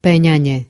peňaně